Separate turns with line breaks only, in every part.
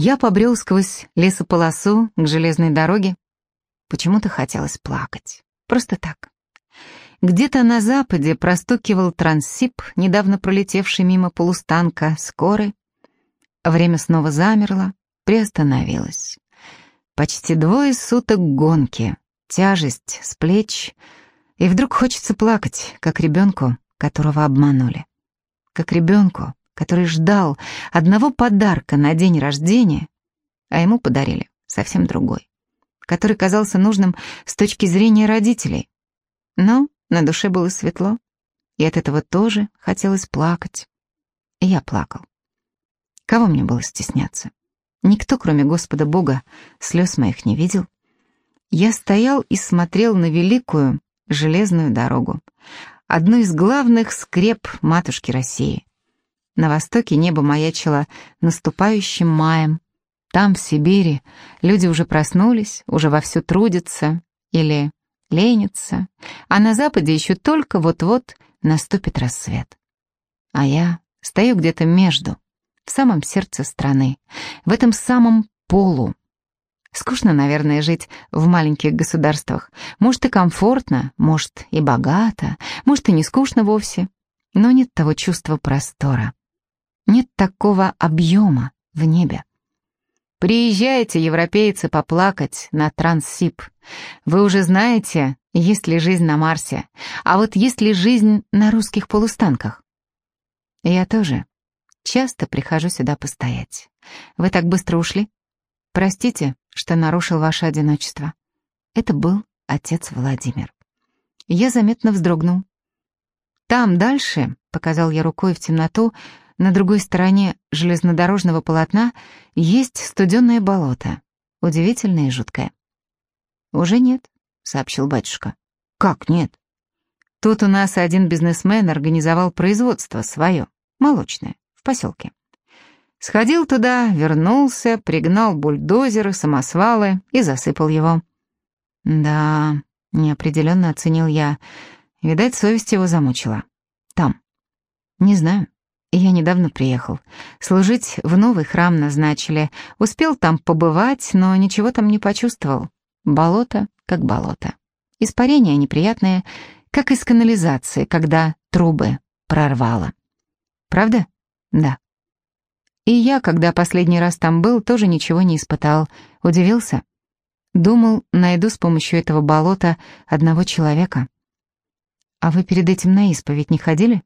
Я побрел сквозь лесополосу к железной дороге. Почему-то хотелось плакать. Просто так. Где-то на западе простукивал трансип, недавно пролетевший мимо полустанка скорой. Время снова замерло, приостановилось. Почти двое суток гонки, тяжесть с плеч, и вдруг хочется плакать, как ребенку, которого обманули. Как ребенку, который ждал одного подарка на день рождения, а ему подарили совсем другой, который казался нужным с точки зрения родителей. Но на душе было светло, и от этого тоже хотелось плакать. И я плакал. Кого мне было стесняться? Никто, кроме Господа Бога, слез моих не видел. Я стоял и смотрел на великую железную дорогу, одну из главных скреп матушки России. На востоке небо маячило наступающим маем. Там, в Сибири, люди уже проснулись, уже вовсю трудятся или ленятся, а на западе еще только вот-вот наступит рассвет. А я стою где-то между, в самом сердце страны, в этом самом полу. Скучно, наверное, жить в маленьких государствах. Может, и комфортно, может, и богато, может, и не скучно вовсе, но нет того чувства простора. Нет такого объема в небе. Приезжайте, европейцы, поплакать на Транссиб. Вы уже знаете, есть ли жизнь на Марсе, а вот есть ли жизнь на русских полустанках? Я тоже часто прихожу сюда постоять. Вы так быстро ушли? Простите, что нарушил ваше одиночество. Это был отец Владимир. Я заметно вздрогнул. Там дальше, показал я рукой в темноту, на другой стороне железнодорожного полотна есть студенное болото, удивительное и жуткое. «Уже нет», — сообщил батюшка. «Как нет?» Тут у нас один бизнесмен организовал производство свое, молочное, в поселке. Сходил туда, вернулся, пригнал бульдозеры, самосвалы и засыпал его. Да, неопределенно оценил я. Видать, совесть его замучила. Там. Не знаю. Я недавно приехал. Служить в новый храм назначили. Успел там побывать, но ничего там не почувствовал. Болото как болото. Испарение неприятное, как из канализации, когда трубы прорвало. Правда? Да. И я, когда последний раз там был, тоже ничего не испытал. Удивился. Думал, найду с помощью этого болота одного человека. А вы перед этим на исповедь не ходили?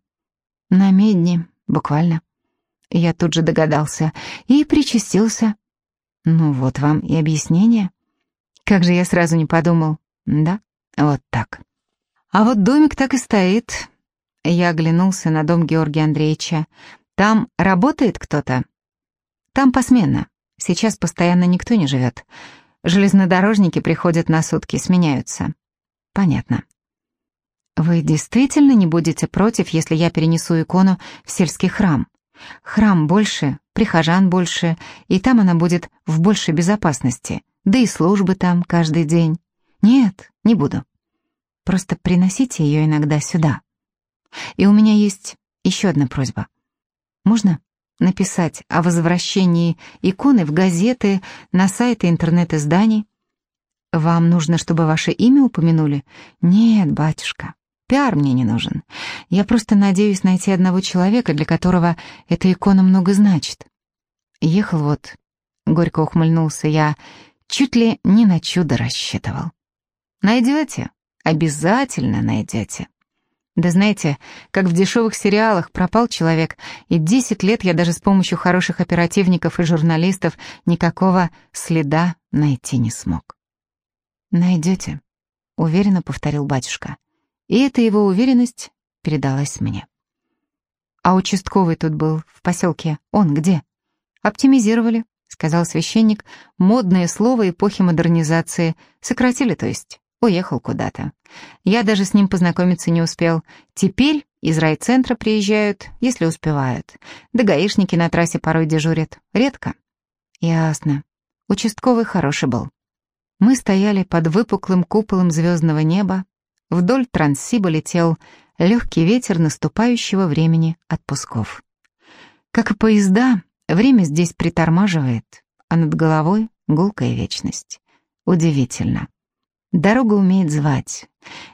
На медне, буквально. Я тут же догадался и причастился. Ну вот вам и объяснение. Как же я сразу не подумал. Да, вот так. А вот домик так и стоит. Я оглянулся на дом Георгия Андреевича. Там работает кто-то? Там посменно. Сейчас постоянно никто не живет. Железнодорожники приходят на сутки, сменяются. Понятно. Вы действительно не будете против, если я перенесу икону в сельский храм? Храм больше, прихожан больше, и там она будет в большей безопасности, да и службы там каждый день. Нет, не буду. Просто приносите ее иногда сюда. И у меня есть еще одна просьба. Можно написать о возвращении иконы в газеты, на сайты интернет-изданий? Вам нужно, чтобы ваше имя упомянули? Нет, батюшка. Пиар мне не нужен. Я просто надеюсь найти одного человека, для которого эта икона много значит. Ехал вот, горько ухмыльнулся я, чуть ли не на чудо рассчитывал. Найдете? Обязательно найдете. Да знаете, как в дешевых сериалах пропал человек, и десять лет я даже с помощью хороших оперативников и журналистов никакого следа найти не смог. «Найдете», — уверенно повторил батюшка. И эта его уверенность передалась мне. А участковый тут был, в поселке. Он где? Оптимизировали, сказал священник. Модное слово эпохи модернизации. Сократили, то есть. Уехал куда-то. Я даже с ним познакомиться не успел. Теперь из райцентра приезжают, если успевают. Да гаишники на трассе порой дежурят. Редко. Ясно. Участковый хороший был. Мы стояли под выпуклым куполом звездного неба, Вдоль Транссиба летел легкий ветер наступающего времени отпусков. Как и поезда, время здесь притормаживает, а над головой гулкая вечность. Удивительно. Дорога умеет звать.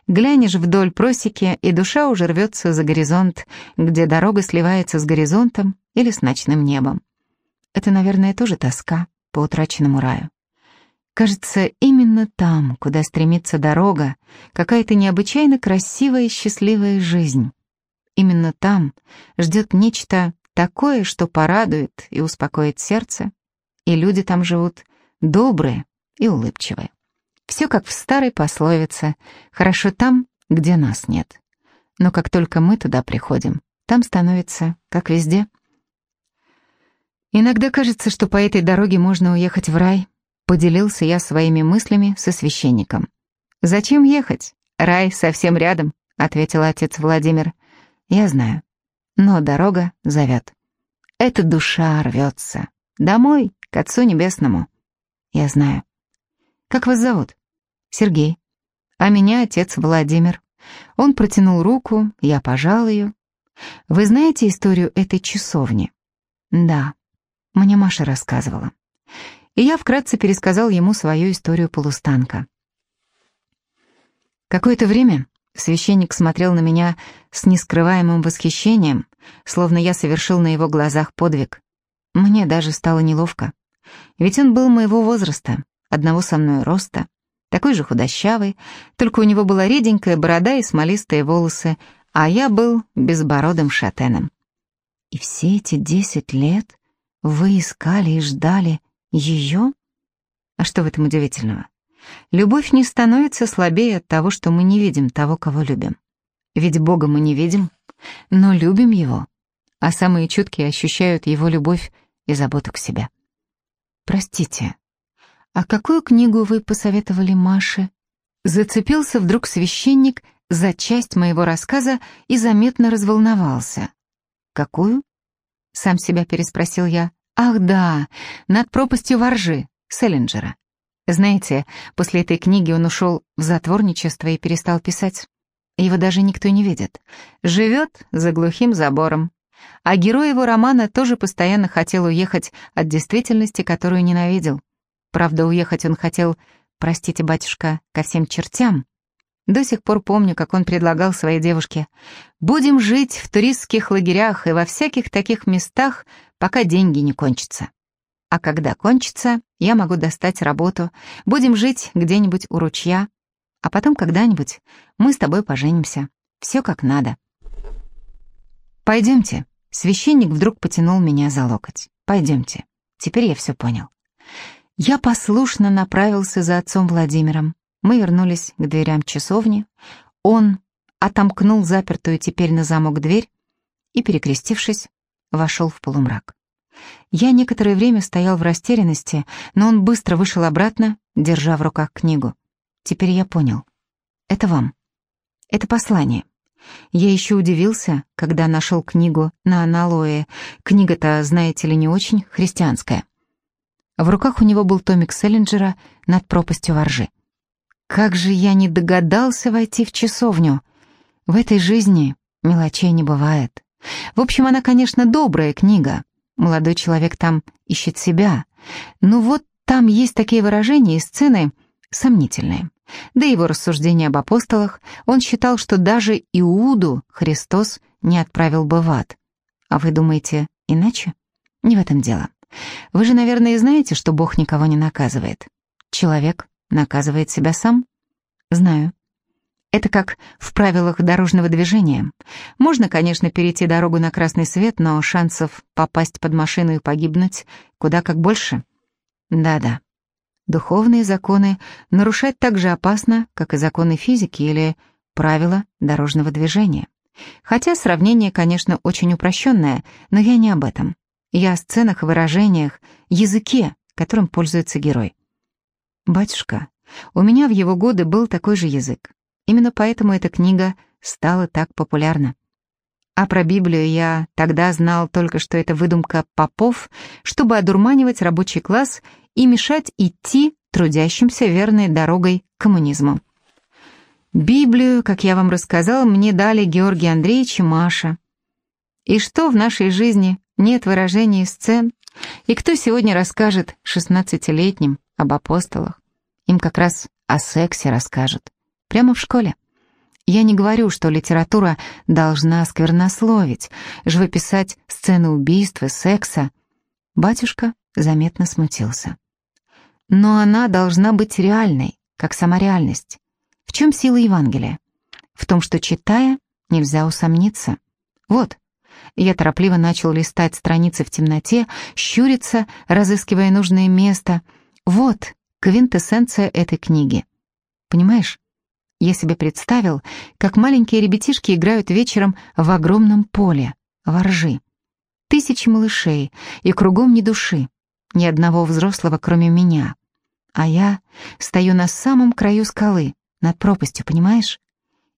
Глянешь вдоль просеки, и душа уже рвется за горизонт, где дорога сливается с горизонтом или с ночным небом. Это, наверное, тоже тоска по утраченному раю. Кажется, именно там, куда стремится дорога, какая-то необычайно красивая и счастливая жизнь. Именно там ждет нечто такое, что порадует и успокоит сердце, и люди там живут добрые и улыбчивые. Все как в старой пословице «хорошо там, где нас нет». Но как только мы туда приходим, там становится, как везде. Иногда кажется, что по этой дороге можно уехать в рай, Поделился я своими мыслями со священником. «Зачем ехать? Рай совсем рядом», — ответил отец Владимир. «Я знаю, но дорога зовет. Эта душа рвется. Домой, к Отцу Небесному. Я знаю. Как вас зовут? Сергей. А меня отец Владимир. Он протянул руку, я пожал ее. Вы знаете историю этой часовни? Да, мне Маша рассказывала и я вкратце пересказал ему свою историю полустанка. Какое-то время священник смотрел на меня с нескрываемым восхищением, словно я совершил на его глазах подвиг. Мне даже стало неловко, ведь он был моего возраста, одного со мной роста, такой же худощавый, только у него была реденькая борода и смолистые волосы, а я был безбородым шатеном. И все эти десять лет вы искали и ждали ее? А что в этом удивительного? Любовь не становится слабее от того, что мы не видим того, кого любим. Ведь Бога мы не видим, но любим Его, а самые чуткие ощущают Его любовь и заботу к себе. Простите, а какую книгу вы посоветовали Маше? Зацепился вдруг священник за часть моего рассказа и заметно разволновался. «Какую?» — сам себя переспросил я. Ах да, над пропастью воржи, Селлинджера. Знаете, после этой книги он ушел в затворничество и перестал писать. Его даже никто не видит. Живет за глухим забором. А герой его романа тоже постоянно хотел уехать от действительности, которую ненавидел. Правда, уехать он хотел, простите, батюшка, ко всем чертям. До сих пор помню, как он предлагал своей девушке «Будем жить в туристских лагерях и во всяких таких местах, пока деньги не кончатся. А когда кончится, я могу достать работу, будем жить где-нибудь у ручья, а потом когда-нибудь мы с тобой поженимся. Все как надо. Пойдемте. Священник вдруг потянул меня за локоть. Пойдемте. Теперь я все понял. Я послушно направился за отцом Владимиром. Мы вернулись к дверям часовни. Он отомкнул запертую теперь на замок дверь и, перекрестившись, вошел в полумрак. Я некоторое время стоял в растерянности, но он быстро вышел обратно, держа в руках книгу. Теперь я понял. Это вам. Это послание. Я еще удивился, когда нашел книгу на аналое. Книга-то, знаете ли, не очень христианская. В руках у него был томик Селлинджера «Над пропастью воржи». Как же я не догадался войти в часовню. В этой жизни мелочей не бывает. В общем, она, конечно, добрая книга. Молодой человек там ищет себя. Но вот там есть такие выражения и сцены сомнительные. Да и его рассуждения об апостолах, он считал, что даже Иуду Христос не отправил бы в ад. А вы думаете, иначе? Не в этом дело. Вы же, наверное, знаете, что Бог никого не наказывает. Человек наказывает себя сам? Знаю. Это как в правилах дорожного движения. Можно, конечно, перейти дорогу на красный свет, но шансов попасть под машину и погибнуть куда как больше. Да-да. Духовные законы нарушать так же опасно, как и законы физики или правила дорожного движения. Хотя сравнение, конечно, очень упрощенное, но я не об этом. Я о сценах, выражениях, языке, которым пользуется герой. Батюшка, у меня в его годы был такой же язык. Именно поэтому эта книга стала так популярна. А про Библию я тогда знал только, что это выдумка попов, чтобы одурманивать рабочий класс и мешать идти трудящимся верной дорогой к коммунизму. Библию, как я вам рассказал, мне дали Георгий Андреевич и Маша. И что в нашей жизни нет выражений сцен, И кто сегодня расскажет шестнадцатилетним об апостолах? Им как раз о сексе расскажут. Прямо в школе. Я не говорю, что литература должна сквернословить, живописать сцены убийства, секса. Батюшка заметно смутился. Но она должна быть реальной, как сама реальность. В чем сила Евангелия? В том, что, читая, нельзя усомниться. Вот, я торопливо начал листать страницы в темноте, щуриться, разыскивая нужное место. Вот квинтэссенция этой книги. Понимаешь, я себе представил, как маленькие ребятишки играют вечером в огромном поле, воржи. Тысячи малышей, и кругом ни души, ни одного взрослого, кроме меня. А я стою на самом краю скалы, над пропастью, понимаешь?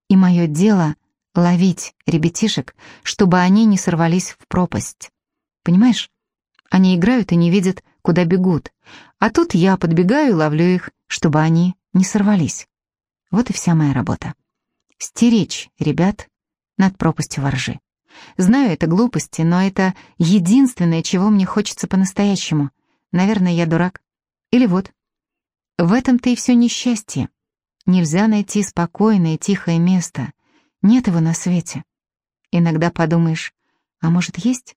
И мое дело — ловить ребятишек, чтобы они не сорвались в пропасть. Понимаешь? Они играют и не видят, куда бегут. А тут я подбегаю и ловлю их, чтобы они не сорвались. Вот и вся моя работа. Стеречь ребят над пропастью воржи. Знаю, это глупости, но это единственное, чего мне хочется по-настоящему. Наверное, я дурак. Или вот. В этом-то и все несчастье. Нельзя найти спокойное, тихое место. Нет его на свете. Иногда подумаешь, а может есть?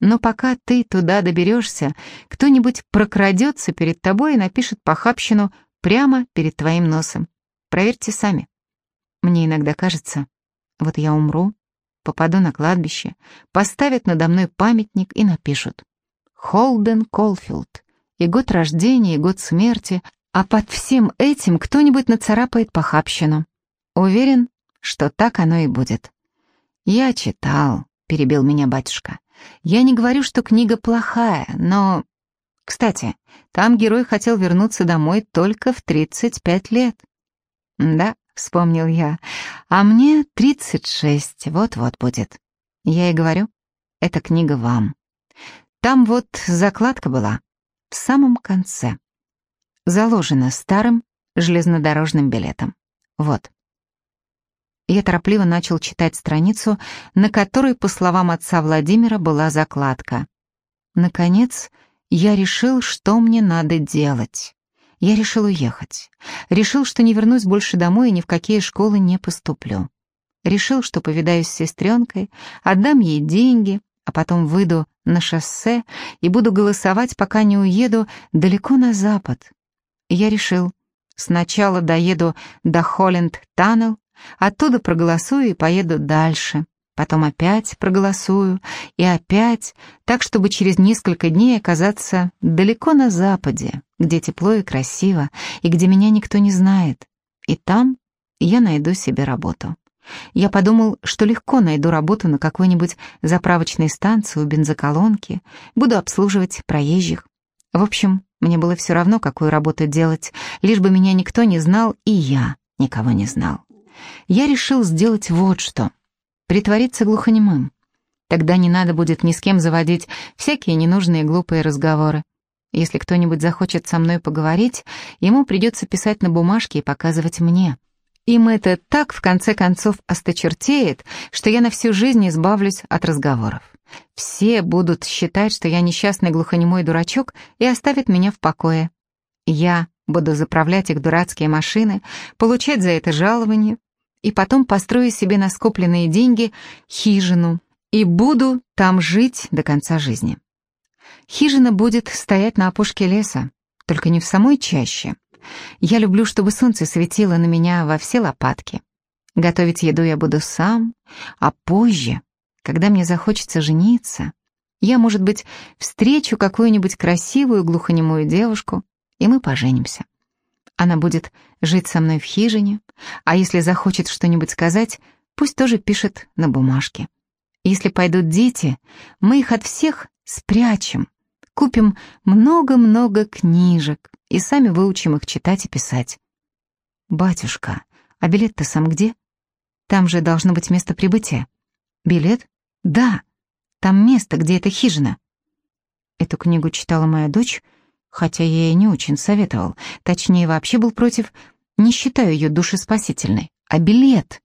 Но пока ты туда доберешься, кто-нибудь прокрадется перед тобой и напишет похабщину прямо перед твоим носом. Проверьте сами. Мне иногда кажется, вот я умру, попаду на кладбище, поставят надо мной памятник и напишут «Холден Колфилд» и год рождения, и год смерти, а под всем этим кто-нибудь нацарапает похабщину. Уверен, что так оно и будет. «Я читал», — перебил меня батюшка. «Я не говорю, что книга плохая, но...» «Кстати, там герой хотел вернуться домой только в 35 лет». «Да», — вспомнил я, — «а мне 36, вот-вот будет». Я и говорю, эта книга вам. Там вот закладка была, в самом конце заложено старым железнодорожным билетом. Вот. Я торопливо начал читать страницу, на которой, по словам отца Владимира, была закладка. Наконец, я решил, что мне надо делать. Я решил уехать. Решил, что не вернусь больше домой и ни в какие школы не поступлю. Решил, что повидаюсь с сестренкой, отдам ей деньги, а потом выйду на шоссе и буду голосовать, пока не уеду далеко на запад, я решил, сначала доеду до Холленд-Таннел, оттуда проголосую и поеду дальше. Потом опять проголосую и опять, так, чтобы через несколько дней оказаться далеко на западе, где тепло и красиво, и где меня никто не знает. И там я найду себе работу. Я подумал, что легко найду работу на какой-нибудь заправочной станции у бензоколонки, буду обслуживать проезжих. В общем, мне было все равно, какую работу делать, лишь бы меня никто не знал, и я никого не знал. Я решил сделать вот что. Притвориться глухонемым. Тогда не надо будет ни с кем заводить всякие ненужные глупые разговоры. Если кто-нибудь захочет со мной поговорить, ему придется писать на бумажке и показывать мне. Им это так, в конце концов, осточертеет, что я на всю жизнь избавлюсь от разговоров. Все будут считать, что я несчастный глухонемой дурачок и оставят меня в покое. Я буду заправлять их дурацкие машины, получать за это жалование, и потом построю себе на скопленные деньги хижину и буду там жить до конца жизни. Хижина будет стоять на опушке леса, только не в самой чаще. Я люблю, чтобы солнце светило на меня во все лопатки. Готовить еду я буду сам, а позже когда мне захочется жениться, я, может быть, встречу какую-нибудь красивую глухонемую девушку, и мы поженимся. Она будет жить со мной в хижине, а если захочет что-нибудь сказать, пусть тоже пишет на бумажке. Если пойдут дети, мы их от всех спрячем, купим много-много книжек и сами выучим их читать и писать. «Батюшка, а билет-то сам где? Там же должно быть место прибытия. Билет? Да, там место, где эта хижина. Эту книгу читала моя дочь, хотя я ей не очень советовал. Точнее, вообще был против, не считаю ее душеспасительной. А билет?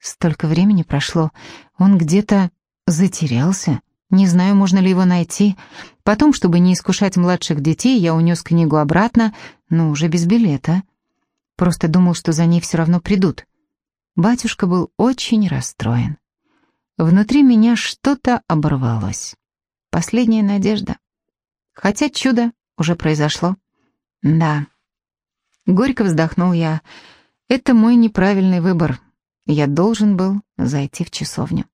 Столько времени прошло, он где-то затерялся, Не знаю, можно ли его найти. Потом, чтобы не искушать младших детей, я унес книгу обратно, но уже без билета. Просто думал, что за ней все равно придут. Батюшка был очень расстроен. Внутри меня что-то оборвалось. Последняя надежда. Хотя чудо уже произошло. Да. Горько вздохнул я. Это мой неправильный выбор. Я должен был зайти в часовню.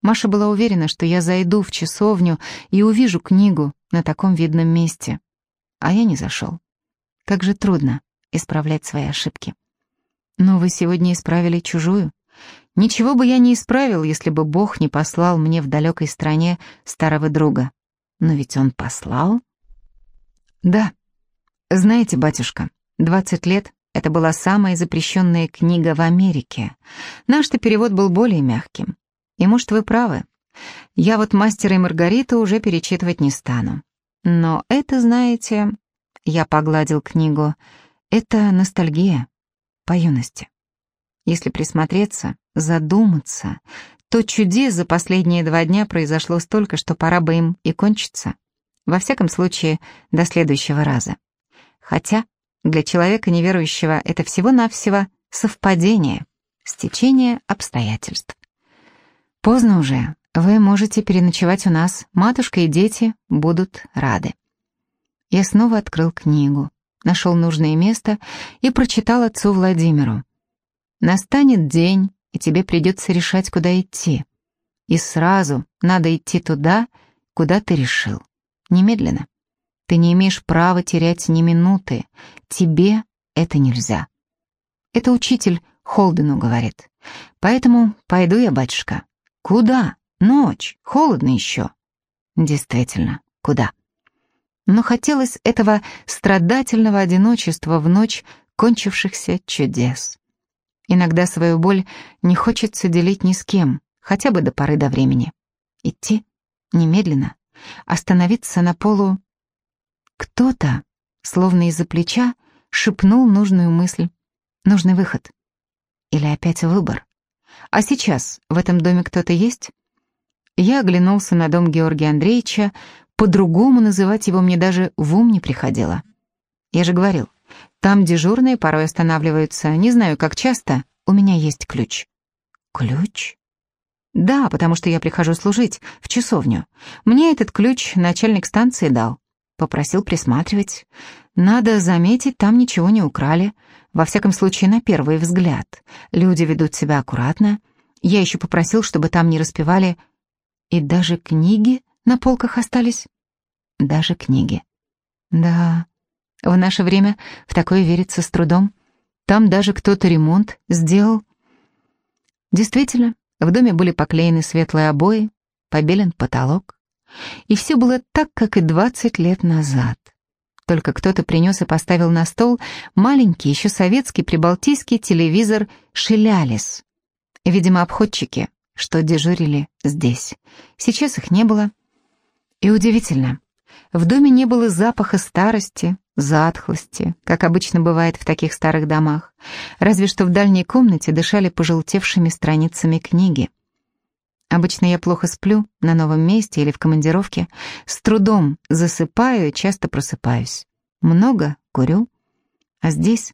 Маша была уверена, что я зайду в часовню и увижу книгу на таком видном месте. А я не зашел. Как же трудно исправлять свои ошибки. Но вы сегодня исправили чужую. Ничего бы я не исправил, если бы Бог не послал мне в далекой стране старого друга. Но ведь он послал? Да. Знаете, батюшка, 20 лет — это была самая запрещенная книга в Америке. Наш-то перевод был более мягким. И, может, вы правы. Я вот «Мастера и Маргарита» уже перечитывать не стану. Но это, знаете, я погладил книгу, это ностальгия по юности. Если присмотреться, задуматься, то чудес за последние два дня произошло столько, что пора бы им и кончиться. Во всяком случае, до следующего раза. Хотя для человека неверующего это всего-навсего совпадение, стечение обстоятельств. Поздно уже, вы можете переночевать у нас, матушка и дети будут рады. Я снова открыл книгу, нашел нужное место и прочитал отцу Владимиру. Настанет день, и тебе придется решать, куда идти. И сразу надо идти туда, куда ты решил. Немедленно. Ты не имеешь права терять ни минуты. Тебе это нельзя. Это учитель Холдену говорит. Поэтому пойду я, батюшка. Куда? Ночь, холодно еще. Действительно, куда? Но хотелось этого страдательного одиночества в ночь кончившихся чудес. Иногда свою боль не хочется делить ни с кем, хотя бы до поры до времени. Идти немедленно, остановиться на полу. Кто-то, словно из-за плеча, шепнул нужную мысль, нужный выход. Или опять выбор. А сейчас в этом доме кто-то есть? Я оглянулся на дом Георгия Андреевича, по-другому называть его мне даже в ум не приходило. Я же говорил, там дежурные порой останавливаются, не знаю, как часто. У меня есть ключ». «Ключ?» «Да, потому что я прихожу служить в часовню. Мне этот ключ начальник станции дал. Попросил присматривать. Надо заметить, там ничего не украли. Во всяком случае, на первый взгляд. Люди ведут себя аккуратно. Я еще попросил, чтобы там не распевали. И даже книги на полках остались. Даже книги. Да, в наше время в такое верится с трудом. Там даже кто-то ремонт сделал. Действительно, в доме были поклеены светлые обои, побелен потолок. И все было так, как и 20 лет назад. Только кто-то принес и поставил на стол маленький, еще советский прибалтийский телевизор «Шелялис». Видимо, обходчики, что дежурили здесь. Сейчас их не было. И удивительно, в доме не было запаха старости, затхлости, как обычно бывает в таких старых домах, разве что в дальней комнате дышали пожелтевшими страницами книги. Обычно я плохо сплю на новом месте или в командировке, с трудом засыпаю и часто просыпаюсь. Много курю. А здесь,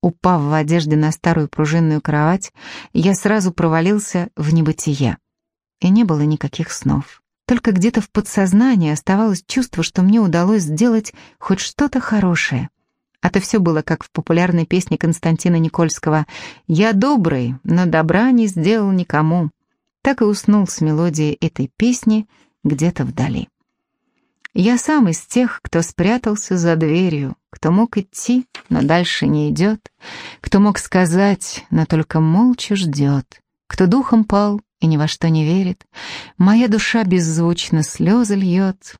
упав в одежде на старую пружинную кровать, я сразу провалился в небытие. И не было никаких снов. Только где-то в подсознании оставалось чувство, что мне удалось сделать хоть что-то хорошее. А то все было как в популярной песне Константина Никольского «Я добрый, но добра не сделал никому». Так и уснул с мелодией этой песни где-то вдали. Я сам из тех, кто спрятался за дверью, кто мог идти, но дальше не идет, кто мог сказать, но только молча ждет, кто духом пал, и ни во что не верит. Моя душа беззвучно слезы льет.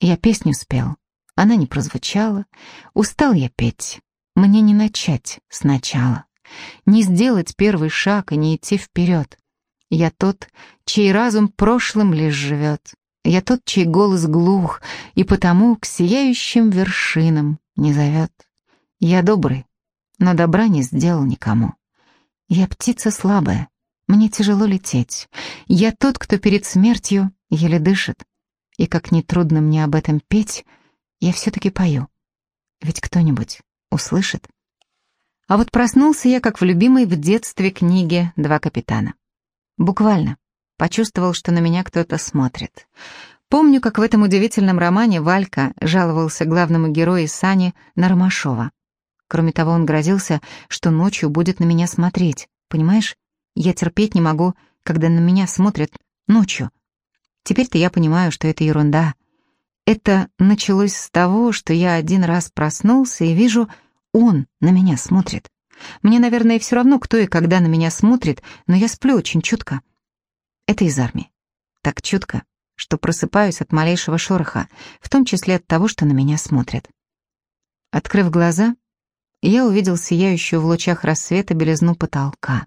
Я песню спел, она не прозвучала. Устал я петь, мне не начать сначала. Не сделать первый шаг и не идти вперед. Я тот, чей разум прошлым лишь живет. Я тот, чей голос глух, и потому к сияющим вершинам не зовет. Я добрый, но добра не сделал никому. Я птица слабая, мне тяжело лететь. Я тот, кто перед смертью еле дышит. И как нетрудно мне об этом петь, я все-таки пою. Ведь кто-нибудь услышит. А вот проснулся я, как в любимой в детстве книге «Два капитана». Буквально. Почувствовал, что на меня кто-то смотрит. Помню, как в этом удивительном романе Валька жаловался главному герою Сани на Ромашова. Кроме того, он грозился, что ночью будет на меня смотреть. Понимаешь? Я терпеть не могу, когда на меня смотрят ночью. Теперь-то я понимаю, что это ерунда. Это началось с того, что я один раз проснулся и вижу, он на меня смотрит. Мне, наверное, все равно, кто и когда на меня смотрит, но я сплю очень чутко. Это из армии. Так чутко, что просыпаюсь от малейшего шороха, в том числе от того, что на меня смотрят. Открыв глаза, я увидел сияющую в лучах рассвета белизну потолка.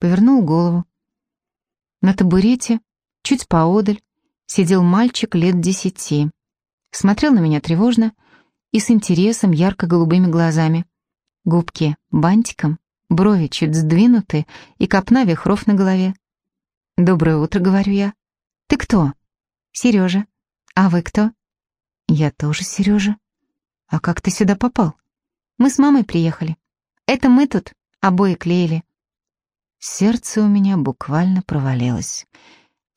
Повернул голову. На табурете, чуть поодаль, сидел мальчик лет десяти. Смотрел на меня тревожно и с интересом ярко-голубыми глазами. Губки бантиком, брови чуть сдвинуты и копна вихров на голове. «Доброе утро», — говорю я. «Ты кто?» «Сережа». «А вы кто?» «Я тоже Сережа». «А как ты сюда попал?» «Мы с мамой приехали. Это мы тут обои клеили». Сердце у меня буквально провалилось.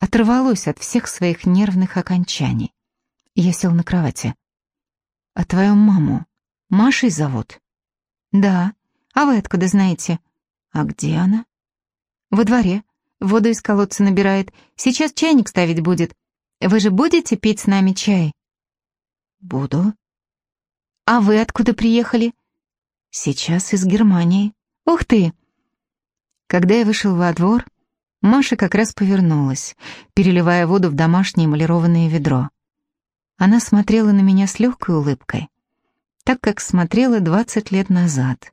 Оторвалось от всех своих нервных окончаний. Я сел на кровати. «А твою маму Машей зовут?» «Да. А вы откуда знаете?» «А где она?» «Во дворе. Воду из колодца набирает. Сейчас чайник ставить будет. Вы же будете пить с нами чай?» «Буду». «А вы откуда приехали?» «Сейчас из Германии». «Ух ты!» Когда я вышел во двор, Маша как раз повернулась, переливая воду в домашнее эмалированное ведро. Она смотрела на меня с легкой улыбкой, так как смотрела 20 лет назад,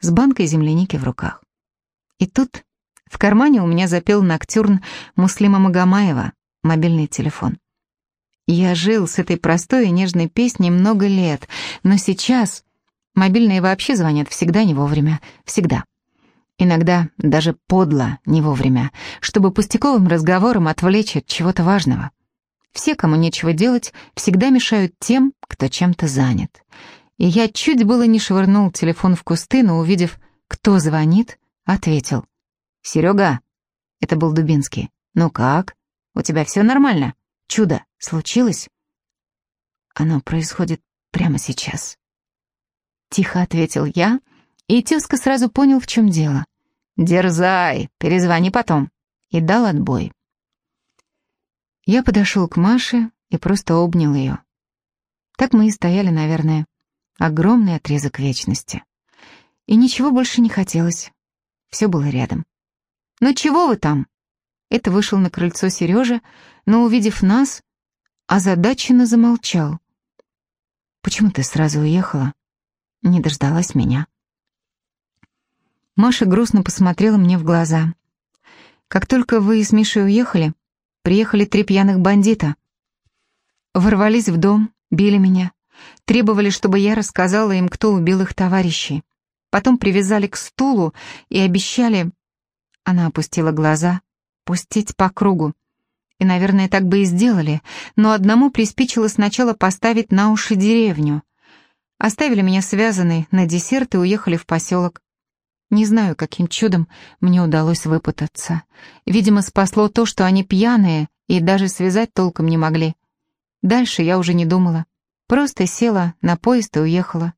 с банкой земляники в руках. И тут в кармане у меня запел ноктюрн Муслима Магомаева, мобильный телефон. Я жил с этой простой и нежной песней много лет, но сейчас мобильные вообще звонят всегда не вовремя, всегда. Иногда даже подло не вовремя, чтобы пустяковым разговором отвлечь от чего-то важного. Все, кому нечего делать, всегда мешают тем, кто чем-то занят. И я чуть было не швырнул телефон в кусты, но увидев, кто звонит, ответил. «Серега!» — это был Дубинский. «Ну как? У тебя все нормально? Чудо случилось?» «Оно происходит прямо сейчас». Тихо ответил я, и тезка сразу понял, в чем дело. «Дерзай, перезвони потом». И дал отбой. Я подошел к Маше и просто обнял ее. Так мы и стояли, наверное, огромный отрезок вечности. И ничего больше не хотелось. Все было рядом. «Ну чего вы там?» Это вышел на крыльцо Сережа, но, увидев нас, озадаченно замолчал. «Почему ты сразу уехала?» Не дождалась меня. Маша грустно посмотрела мне в глаза. «Как только вы с Мишей уехали, приехали три пьяных бандита. Ворвались в дом, били меня, требовали, чтобы я рассказала им, кто убил их товарищей. Потом привязали к стулу и обещали она опустила глаза. Пустить по кругу. И, наверное, так бы и сделали, но одному приспичило сначала поставить на уши деревню. Оставили меня связанной на десерт и уехали в поселок. Не знаю, каким чудом мне удалось выпутаться. Видимо, спасло то, что они пьяные и даже связать толком не могли. Дальше я уже не думала. Просто села на поезд и уехала.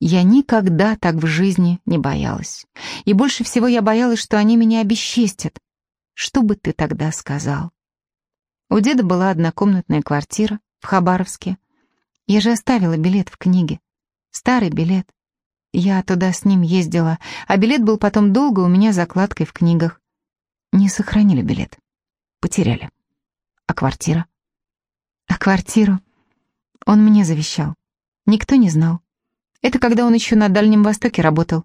Я никогда так в жизни не боялась. И больше всего я боялась, что они меня обесчестят. Что бы ты тогда сказал? У деда была однокомнатная квартира в Хабаровске. Я же оставила билет в книге. Старый билет. Я туда с ним ездила, а билет был потом долго у меня закладкой в книгах. Не сохранили билет. Потеряли. А квартира? А квартиру? Он мне завещал. Никто не знал. Это когда он еще на Дальнем Востоке работал.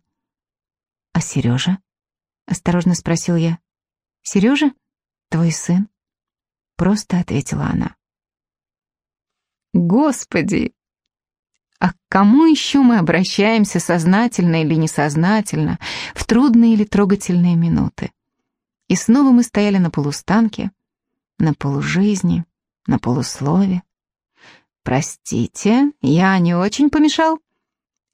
«А Сережа?» — осторожно спросил я. «Сережа? Твой сын?» Просто ответила она. «Господи! А к кому еще мы обращаемся сознательно или несознательно в трудные или трогательные минуты?» И снова мы стояли на полустанке, на полужизни, на полуслове. «Простите, я не очень помешал?»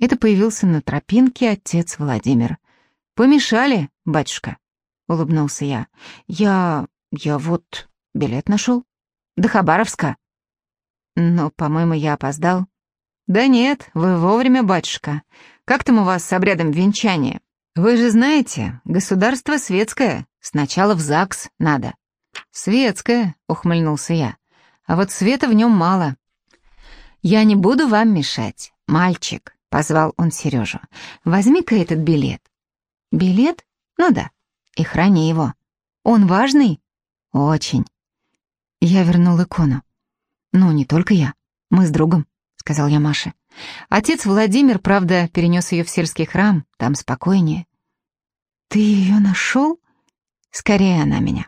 Это появился на тропинке отец Владимир. «Помешали, батюшка?» — улыбнулся я. «Я... я вот билет нашел. До Хабаровска». «Но, по-моему, я опоздал». «Да нет, вы вовремя, батюшка. Как там у вас с обрядом венчания? Вы же знаете, государство светское, сначала в ЗАГС надо». «Светское», — ухмыльнулся я. «А вот света в нем мало. «Я не буду вам мешать, мальчик», — позвал он Сережу. «Возьми-ка этот билет». «Билет? Ну да. И храни его. Он важный?» «Очень». Я вернул икону. «Ну, не только я. Мы с другом», — сказал я Маше. Отец Владимир, правда, перенес ее в сельский храм, там спокойнее. «Ты ее нашел?» «Скорее она меня.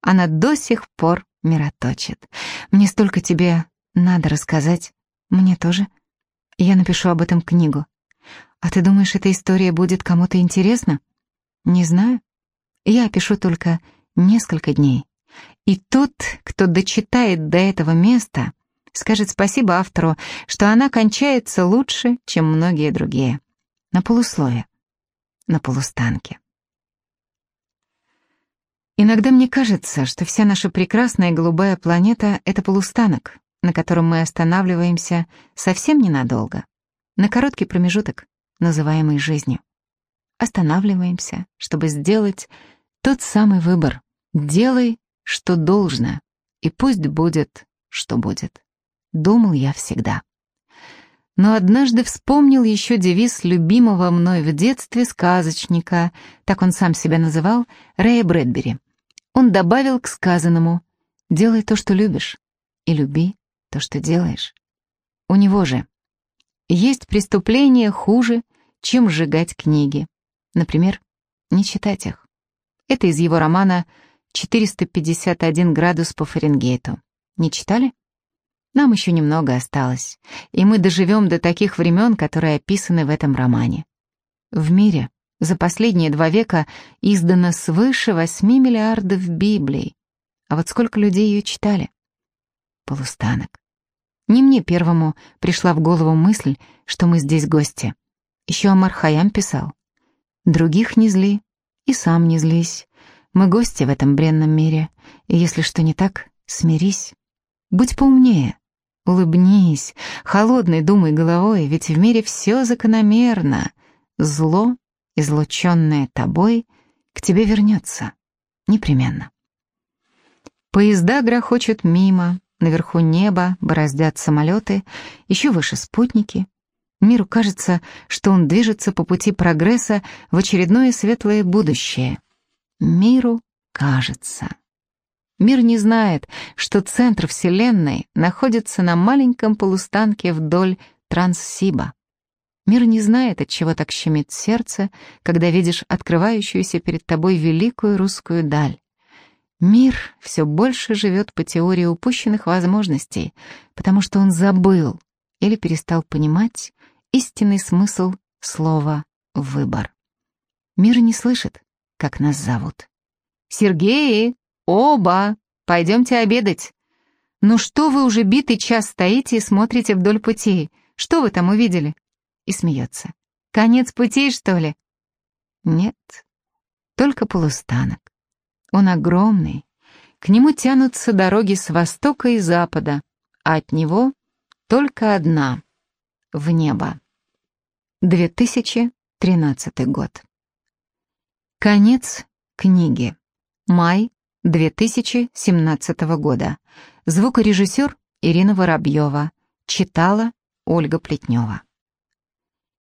Она до сих пор мироточит. Мне столько тебе надо рассказать. Мне тоже. Я напишу об этом книгу. А ты думаешь, эта история будет кому-то интересна? Не знаю. Я пишу только несколько дней. И тот, кто дочитает до этого места, скажет спасибо автору, что она кончается лучше, чем многие другие. На полуслове, на полустанке. Иногда мне кажется, что вся наша прекрасная голубая планета — это полустанок, на котором мы останавливаемся совсем ненадолго, на короткий промежуток, называемый жизнью. Останавливаемся, чтобы сделать тот самый выбор. Делай, что должно, и пусть будет, что будет. Думал я всегда. Но однажды вспомнил еще девиз любимого мной в детстве сказочника, так он сам себя называл, Рэя Брэдбери. Он добавил к сказанному «Делай то, что любишь, и люби то, что делаешь. У него же есть преступление хуже, чем сжигать книги. Например, не читать их. Это из его романа «451 градус по Фаренгейту». Не читали? Нам еще немного осталось, и мы доживем до таких времен, которые описаны в этом романе. В мире за последние два века издано свыше 8 миллиардов Библий. А вот сколько людей ее читали? полустанок. Не мне первому пришла в голову мысль, что мы здесь гости. Еще Амар Хаям писал. Других не зли, и сам не злись. Мы гости в этом бренном мире, и если что не так, смирись. Будь поумнее, улыбнись, холодной думай головой, ведь в мире все закономерно. Зло, излученное тобой, к тебе вернется. Непременно. Поезда грохочут мимо, Наверху неба бороздят самолеты, еще выше спутники. Миру кажется, что он движется по пути прогресса в очередное светлое будущее. Миру кажется. Мир не знает, что центр Вселенной находится на маленьком полустанке вдоль Транссиба. Мир не знает, от чего так щемит сердце, когда видишь открывающуюся перед тобой великую русскую даль. Мир все больше живет по теории упущенных возможностей, потому что он забыл или перестал понимать истинный смысл слова «выбор». Мир не слышит, как нас зовут. «Сергей! Оба! Пойдемте обедать!» «Ну что вы уже битый час стоите и смотрите вдоль путей? Что вы там увидели?» И смеется. «Конец путей, что ли?» Нет, только полустанок. Он огромный. К нему тянутся дороги с востока и запада, а от него только одна — в небо. 2013 год. Конец книги. Май 2017 года. Звукорежиссер Ирина Воробьева. Читала Ольга Плетнева.